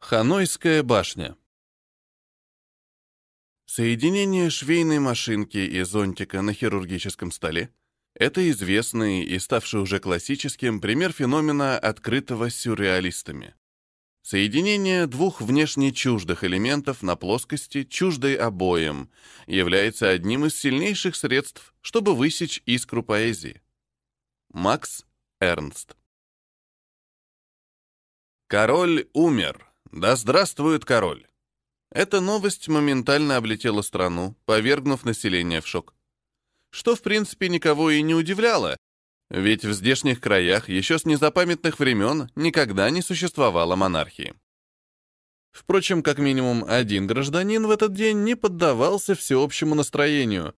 Ханойская башня. Соединение швейной машинки и зонтика на хирургическом столе — это известный и ставший уже классическим пример феномена, открытого сюрреалистами. Соединение двух внешне чуждых элементов на плоскости, чуждой обоим, является одним из сильнейших средств, чтобы высечь искру поэзии. Макс Эрнст Король умер. Да здравствует король! Эта новость моментально облетела страну, повергнув население в шок. Что, в принципе, никого и не удивляло, ведь в здешних краях еще с незапамятных времен никогда не существовало монархии. Впрочем, как минимум один гражданин в этот день не поддавался всеобщему настроению.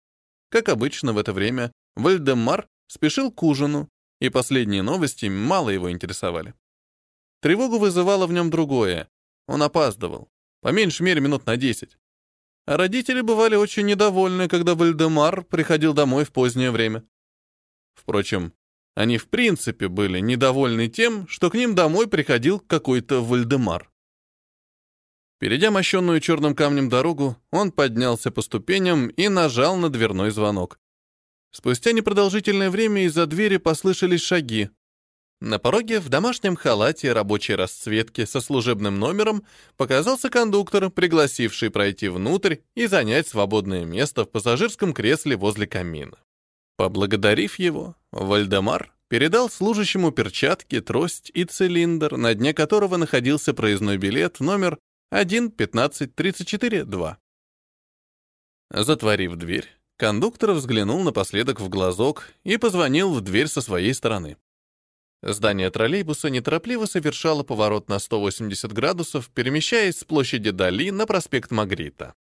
Как обычно в это время, Вальдемар спешил к ужину, и последние новости мало его интересовали. Тревогу вызывало в нем другое. Он опаздывал. По меньшей мере минут на десять. А родители бывали очень недовольны, когда Вальдемар приходил домой в позднее время. Впрочем, они в принципе были недовольны тем, что к ним домой приходил какой-то Вальдемар. Перейдя мощенную черным камнем дорогу, он поднялся по ступеням и нажал на дверной звонок. Спустя непродолжительное время из-за двери послышались шаги. На пороге в домашнем халате рабочей расцветки со служебным номером показался кондуктор, пригласивший пройти внутрь и занять свободное место в пассажирском кресле возле камина. Поблагодарив его, Вальдемар передал служащему перчатки, трость и цилиндр, на дне которого находился проездной билет номер 1-15-34-2. Затворив дверь, кондуктор взглянул напоследок в глазок и позвонил в дверь со своей стороны. Здание троллейбуса неторопливо совершало поворот на 180 градусов, перемещаясь с площади Дали на проспект Магрита.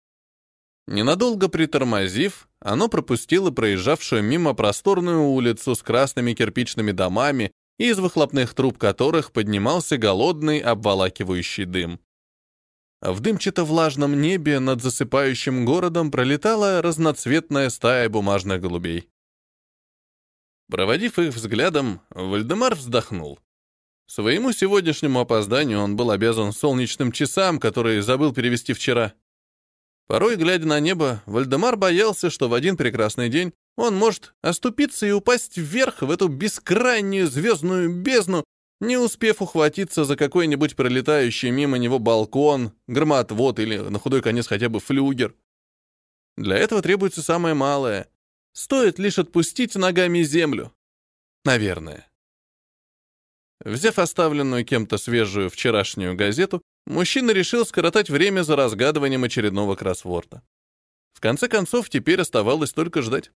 Ненадолго притормозив, оно пропустило проезжавшую мимо просторную улицу с красными кирпичными домами, из выхлопных труб которых поднимался голодный обволакивающий дым. В дымчато-влажном небе над засыпающим городом пролетала разноцветная стая бумажных голубей. Проводив их взглядом, Вальдемар вздохнул. Своему сегодняшнему опозданию он был обязан солнечным часам, которые забыл перевести вчера. Порой, глядя на небо, Вальдемар боялся, что в один прекрасный день он может оступиться и упасть вверх в эту бескрайнюю звездную бездну, не успев ухватиться за какой-нибудь пролетающий мимо него балкон, громоотвод или, на худой конец, хотя бы флюгер. Для этого требуется самое малое Стоит лишь отпустить ногами землю. Наверное. Взяв оставленную кем-то свежую вчерашнюю газету, мужчина решил скоротать время за разгадыванием очередного кроссворда. В конце концов, теперь оставалось только ждать.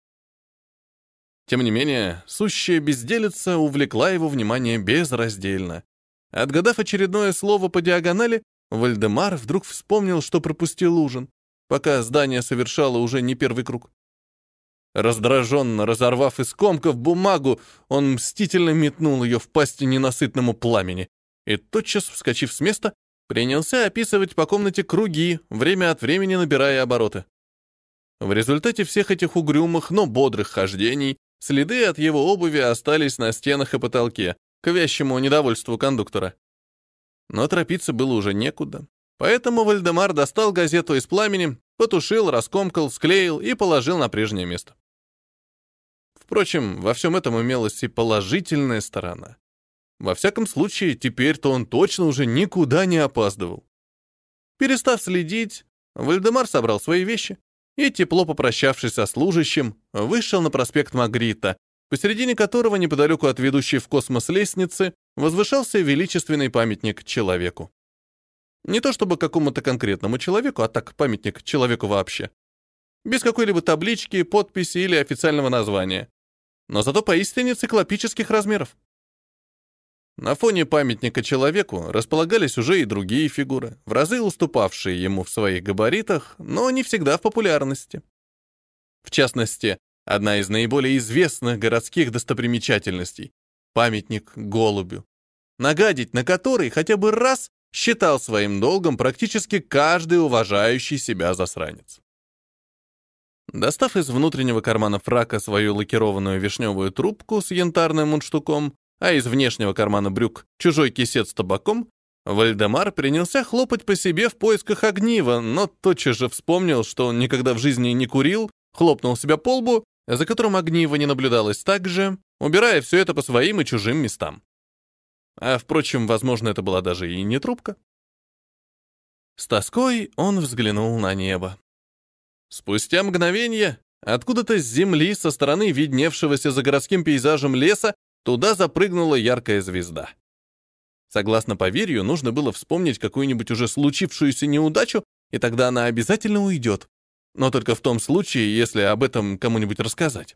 Тем не менее, сущая безделица увлекла его внимание безраздельно. Отгадав очередное слово по диагонали, Вальдемар вдруг вспомнил, что пропустил ужин, пока здание совершало уже не первый круг. Раздраженно разорвав из комков бумагу, он мстительно метнул ее в пасть ненасытному пламени и, тотчас вскочив с места, принялся описывать по комнате круги, время от времени набирая обороты. В результате всех этих угрюмых, но бодрых хождений следы от его обуви остались на стенах и потолке, к вящему недовольству кондуктора. Но торопиться было уже некуда, поэтому Вальдемар достал газету из пламени, потушил, раскомкал, склеил и положил на прежнее место. Впрочем, во всем этом имелась и положительная сторона. Во всяком случае, теперь-то он точно уже никуда не опаздывал. Перестав следить, Вальдемар собрал свои вещи и, тепло попрощавшись со служащим, вышел на проспект Магрита, посередине которого, неподалеку от ведущей в космос лестницы, возвышался величественный памятник человеку. Не то чтобы какому-то конкретному человеку, а так памятник человеку вообще. Без какой-либо таблички, подписи или официального названия но зато поистине циклопических размеров. На фоне памятника человеку располагались уже и другие фигуры, в разы уступавшие ему в своих габаритах, но не всегда в популярности. В частности, одна из наиболее известных городских достопримечательностей — памятник голубю, нагадить на который хотя бы раз считал своим долгом практически каждый уважающий себя засранец. Достав из внутреннего кармана фрака свою лакированную вишневую трубку с янтарным мундштуком, а из внешнего кармана брюк чужой кисет с табаком, Вальдемар принялся хлопать по себе в поисках огнива, но тотчас же вспомнил, что он никогда в жизни не курил, хлопнул себя по лбу, за которым огнива не наблюдалось также, убирая все это по своим и чужим местам. А, впрочем, возможно, это была даже и не трубка. С тоской он взглянул на небо. Спустя мгновение, откуда-то с земли, со стороны видневшегося за городским пейзажем леса, туда запрыгнула яркая звезда. Согласно поверью, нужно было вспомнить какую-нибудь уже случившуюся неудачу, и тогда она обязательно уйдет. Но только в том случае, если об этом кому-нибудь рассказать.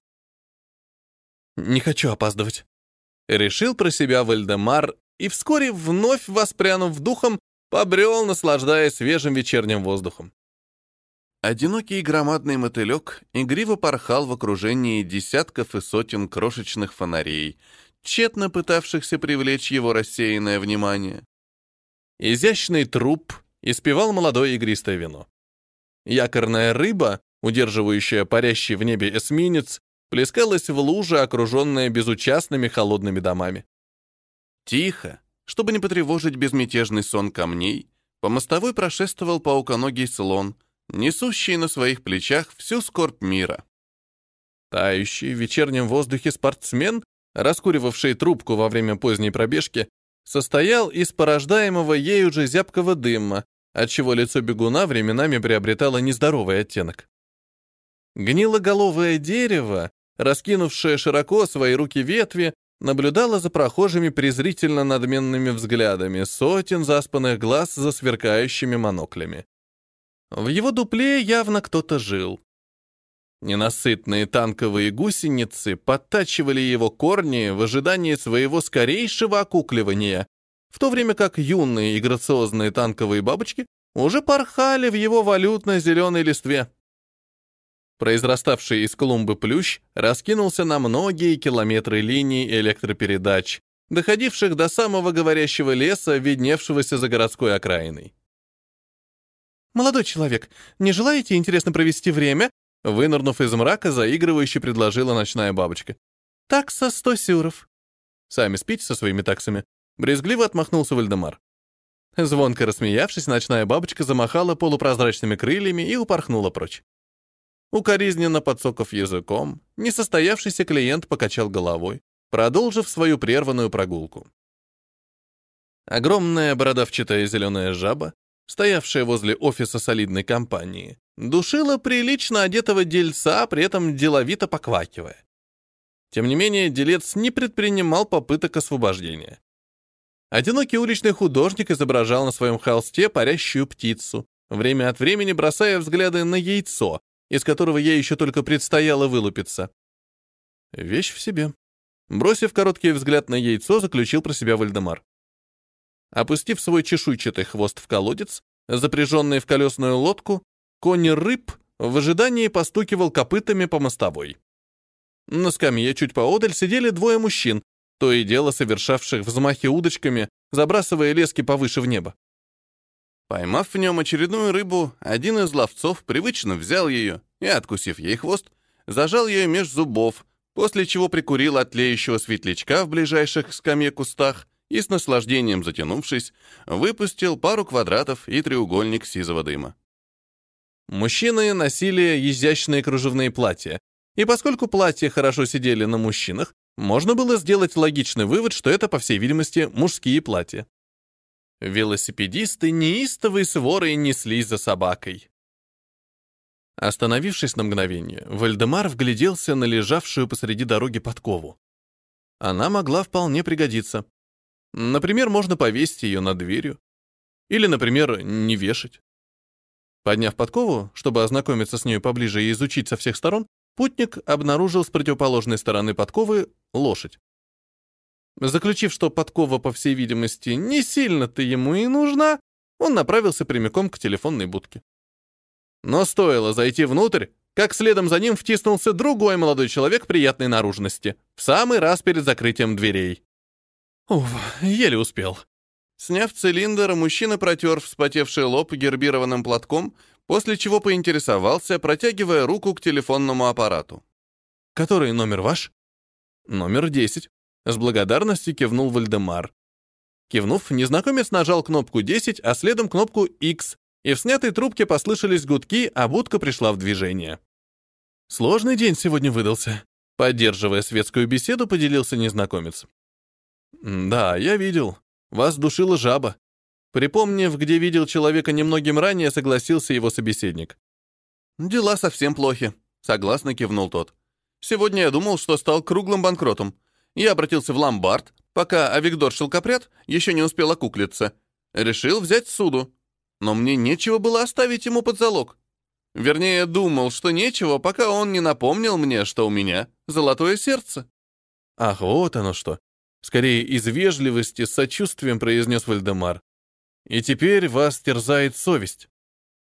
«Не хочу опаздывать», — решил про себя Вальдемар, и вскоре, вновь воспрянув духом, побрел, наслаждаясь свежим вечерним воздухом. Одинокий громадный мотылек игриво порхал в окружении десятков и сотен крошечных фонарей — тщетно пытавшихся привлечь его рассеянное внимание. Изящный труп испевал молодое игристое вино. Якорная рыба, удерживающая парящий в небе эсминец, плескалась в луже, окруженная безучастными холодными домами. Тихо, чтобы не потревожить безмятежный сон камней, по мостовой прошествовал пауконогий слон, несущий на своих плечах всю скорбь мира. Тающий в вечернем воздухе спортсмен раскуривавший трубку во время поздней пробежки, состоял из порождаемого ею же зябкого дыма, отчего лицо бегуна временами приобретало нездоровый оттенок. Гнилоголовое дерево, раскинувшее широко свои руки ветви, наблюдало за прохожими презрительно надменными взглядами сотен заспанных глаз за сверкающими моноклями. В его дупле явно кто-то жил. Ненасытные танковые гусеницы подтачивали его корни в ожидании своего скорейшего окукливания, в то время как юные и грациозные танковые бабочки уже порхали в его валютно-зеленой листве. Произраставший из клумбы плющ раскинулся на многие километры линий электропередач, доходивших до самого говорящего леса, видневшегося за городской окраиной. «Молодой человек, не желаете интересно провести время Вынырнув из мрака, заигрывающе предложила ночная бабочка. «Такса сто сюров». «Сами спите со своими таксами». Брезгливо отмахнулся Вальдемар. Звонко рассмеявшись, ночная бабочка замахала полупрозрачными крыльями и упорхнула прочь. Укоризненно подсоков языком, несостоявшийся клиент покачал головой, продолжив свою прерванную прогулку. Огромная бородавчатая зеленая жаба, стоявшая возле офиса солидной компании, Душила прилично одетого дельца, при этом деловито поквакивая. Тем не менее, делец не предпринимал попыток освобождения. Одинокий уличный художник изображал на своем холсте парящую птицу, время от времени бросая взгляды на яйцо, из которого ей еще только предстояло вылупиться. Вещь в себе. Бросив короткий взгляд на яйцо, заключил про себя Вальдемар. Опустив свой чешуйчатый хвост в колодец, запряженный в колесную лодку, Конь рыб в ожидании постукивал копытами по мостовой. На скамье чуть поодаль сидели двое мужчин, то и дело совершавших взмахи удочками, забрасывая лески повыше в небо. Поймав в нем очередную рыбу, один из ловцов привычно взял ее и, откусив ей хвост, зажал ее меж зубов, после чего прикурил от тлеющего светлячка в ближайших к скамье кустах и, с наслаждением затянувшись, выпустил пару квадратов и треугольник сизого дыма. Мужчины носили изящные кружевные платья, и поскольку платья хорошо сидели на мужчинах, можно было сделать логичный вывод, что это, по всей видимости, мужские платья. Велосипедисты неистовой сворой неслись за собакой. Остановившись на мгновение, Вальдемар вгляделся на лежавшую посреди дороги подкову. Она могла вполне пригодиться. Например, можно повесить ее над дверью. Или, например, не вешать. Подняв подкову, чтобы ознакомиться с ней поближе и изучить со всех сторон, путник обнаружил с противоположной стороны подковы лошадь. Заключив, что подкова, по всей видимости, не сильно-то ему и нужна, он направился прямиком к телефонной будке. Но стоило зайти внутрь, как следом за ним втиснулся другой молодой человек приятной наружности, в самый раз перед закрытием дверей. Уф, еле успел. Сняв цилиндр, мужчина протер вспотевший лоб гербированным платком, после чего поинтересовался, протягивая руку к телефонному аппарату. «Который номер ваш?» «Номер 10», — с благодарностью кивнул Вальдемар. Кивнув, незнакомец нажал кнопку 10, а следом кнопку X, и в снятой трубке послышались гудки, а будка пришла в движение. Сложный день сегодня выдался. Поддерживая светскую беседу, поделился незнакомец. «Да, я видел. Вас душила жаба». Припомнив, где видел человека немногим ранее, согласился его собеседник. «Дела совсем плохи», — согласно кивнул тот. «Сегодня я думал, что стал круглым банкротом. Я обратился в ломбард, пока Авигдор Шелкопряд еще не успел окуклиться. Решил взять суду. Но мне нечего было оставить ему под залог. Вернее, думал, что нечего, пока он не напомнил мне, что у меня золотое сердце. Ах, вот оно что. Скорее, из вежливости с сочувствием произнес Вальдемар. И теперь вас терзает совесть.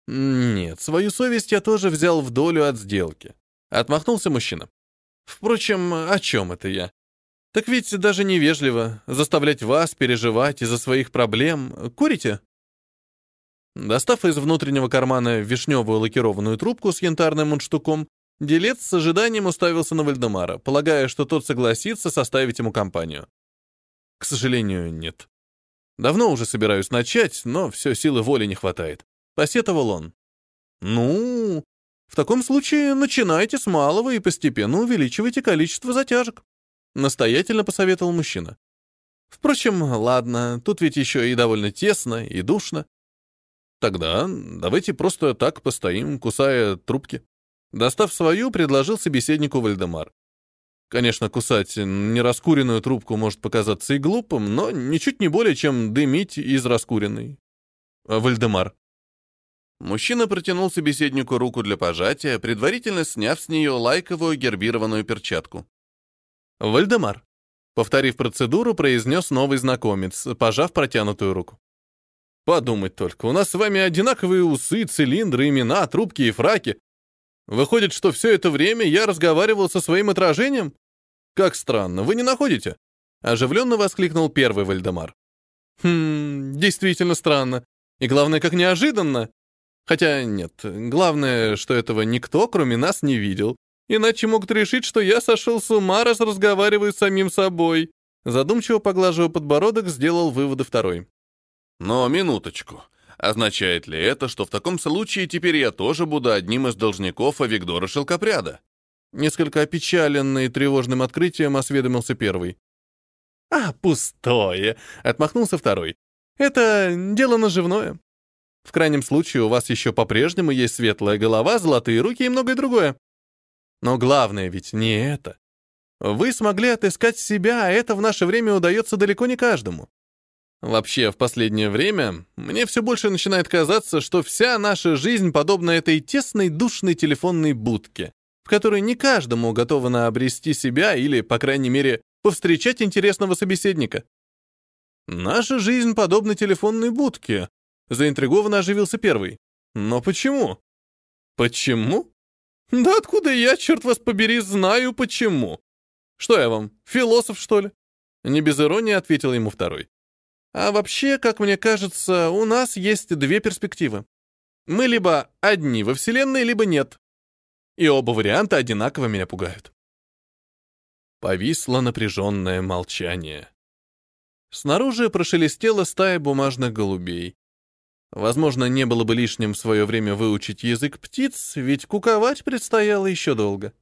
Нет, свою совесть я тоже взял в долю от сделки. Отмахнулся мужчина. Впрочем, о чем это я? Так ведь даже невежливо заставлять вас переживать из-за своих проблем. Курите? Достав из внутреннего кармана вишневую лакированную трубку с янтарным мундштуком, делец с ожиданием уставился на Вальдемара, полагая, что тот согласится составить ему компанию. К сожалению, нет. Давно уже собираюсь начать, но все силы воли не хватает. Посетовал он. Ну, в таком случае начинайте с малого и постепенно увеличивайте количество затяжек. Настоятельно посоветовал мужчина. Впрочем, ладно, тут ведь еще и довольно тесно, и душно. Тогда давайте просто так постоим, кусая трубки. Достав свою, предложил собеседнику Вальдемар. Конечно, кусать нераскуренную трубку может показаться и глупым, но ничуть не более, чем дымить из раскуренной. Вальдемар. Мужчина протянул собеседнику руку для пожатия, предварительно сняв с нее лайковую гербированную перчатку. «Вальдемар», повторив процедуру, произнес новый знакомец, пожав протянутую руку. Подумать только, у нас с вами одинаковые усы, цилиндры, имена, трубки и фраки. Выходит, что все это время я разговаривал со своим отражением? Как странно, вы не находите? Оживленно воскликнул первый Вальдемар. Хм, действительно странно. И главное, как неожиданно. Хотя нет, главное, что этого никто, кроме нас, не видел. Иначе могут решить, что я сошел с ума, раз разговариваю с самим собой. Задумчиво поглаживая подбородок, сделал выводы второй. Но минуточку. Означает ли это, что в таком случае теперь я тоже буду одним из должников Авигдора Шелкопряда? Несколько опечаленный тревожным открытием осведомился первый. «А, пустое!» — отмахнулся второй. «Это дело наживное. В крайнем случае у вас еще по-прежнему есть светлая голова, золотые руки и многое другое. Но главное ведь не это. Вы смогли отыскать себя, а это в наше время удается далеко не каждому. Вообще, в последнее время мне все больше начинает казаться, что вся наша жизнь подобна этой тесной душной телефонной будке, в которой не каждому готово обрести себя или, по крайней мере, повстречать интересного собеседника. Наша жизнь подобна телефонной будке, заинтригованно оживился первый. Но почему? Почему? Да откуда я, черт вас побери, знаю почему? Что я вам, философ, что ли? Не без иронии ответил ему второй. А вообще, как мне кажется, у нас есть две перспективы. Мы либо одни во Вселенной, либо нет. И оба варианта одинаково меня пугают. Повисло напряженное молчание. Снаружи прошелестела стая бумажных голубей. Возможно, не было бы лишним в свое время выучить язык птиц, ведь куковать предстояло еще долго.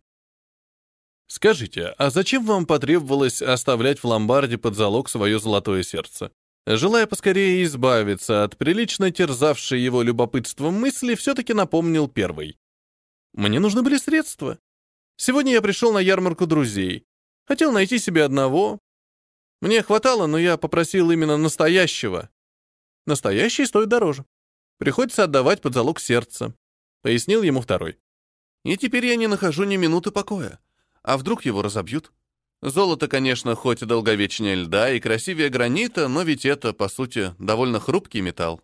Скажите, а зачем вам потребовалось оставлять в ломбарде под залог свое золотое сердце? Желая поскорее избавиться от прилично терзавшей его любопытством мысли, все-таки напомнил первый. «Мне нужны были средства. Сегодня я пришел на ярмарку друзей. Хотел найти себе одного. Мне хватало, но я попросил именно настоящего. Настоящий стоит дороже. Приходится отдавать под залог сердца», — пояснил ему второй. «И теперь я не нахожу ни минуты покоя. А вдруг его разобьют?» Золото, конечно, хоть и долговечнее льда и красивее гранита, но ведь это, по сути, довольно хрупкий металл.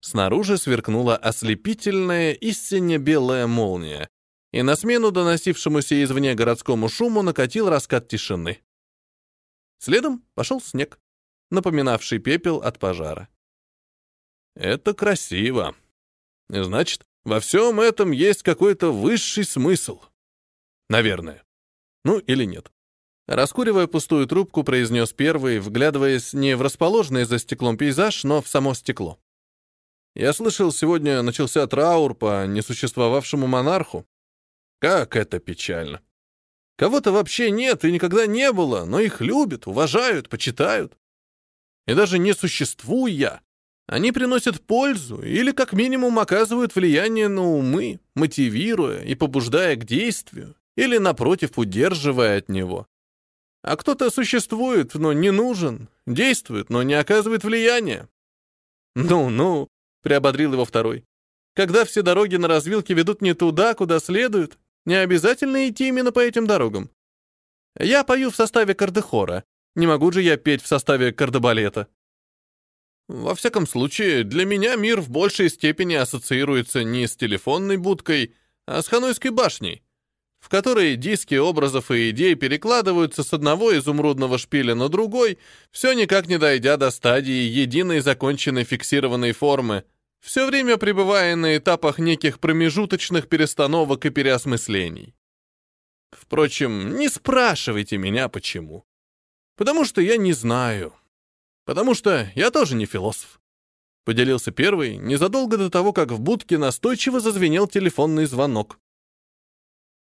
Снаружи сверкнула ослепительная, истинно белая молния, и на смену доносившемуся извне городскому шуму накатил раскат тишины. Следом пошел снег, напоминавший пепел от пожара. Это красиво. Значит, во всем этом есть какой-то высший смысл. Наверное. Ну или нет. Раскуривая пустую трубку, произнес первый, вглядываясь не в расположенный за стеклом пейзаж, но в само стекло. Я слышал, сегодня начался траур по несуществовавшему монарху. Как это печально. Кого-то вообще нет и никогда не было, но их любят, уважают, почитают. И даже не существуя, они приносят пользу или как минимум оказывают влияние на умы, мотивируя и побуждая к действию, или, напротив, удерживая от него. А кто-то существует, но не нужен, действует, но не оказывает влияния. «Ну-ну», — приободрил его второй. «Когда все дороги на развилке ведут не туда, куда следует, не обязательно идти именно по этим дорогам. Я пою в составе кардехора. Не могу же я петь в составе кардебалета». Во всяком случае, для меня мир в большей степени ассоциируется не с телефонной будкой, а с Ханойской башней в которой диски образов и идей перекладываются с одного изумрудного шпиля на другой, все никак не дойдя до стадии единой законченной фиксированной формы, все время пребывая на этапах неких промежуточных перестановок и переосмыслений. Впрочем, не спрашивайте меня, почему. Потому что я не знаю. Потому что я тоже не философ. Поделился первый, незадолго до того, как в будке настойчиво зазвенел телефонный звонок.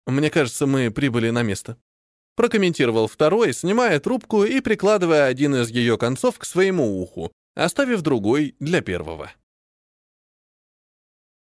Мне кажется, мы прибыли на место. Прокомментировал второй, снимая трубку и прикладывая один из ее концов к своему уху, оставив другой для первого.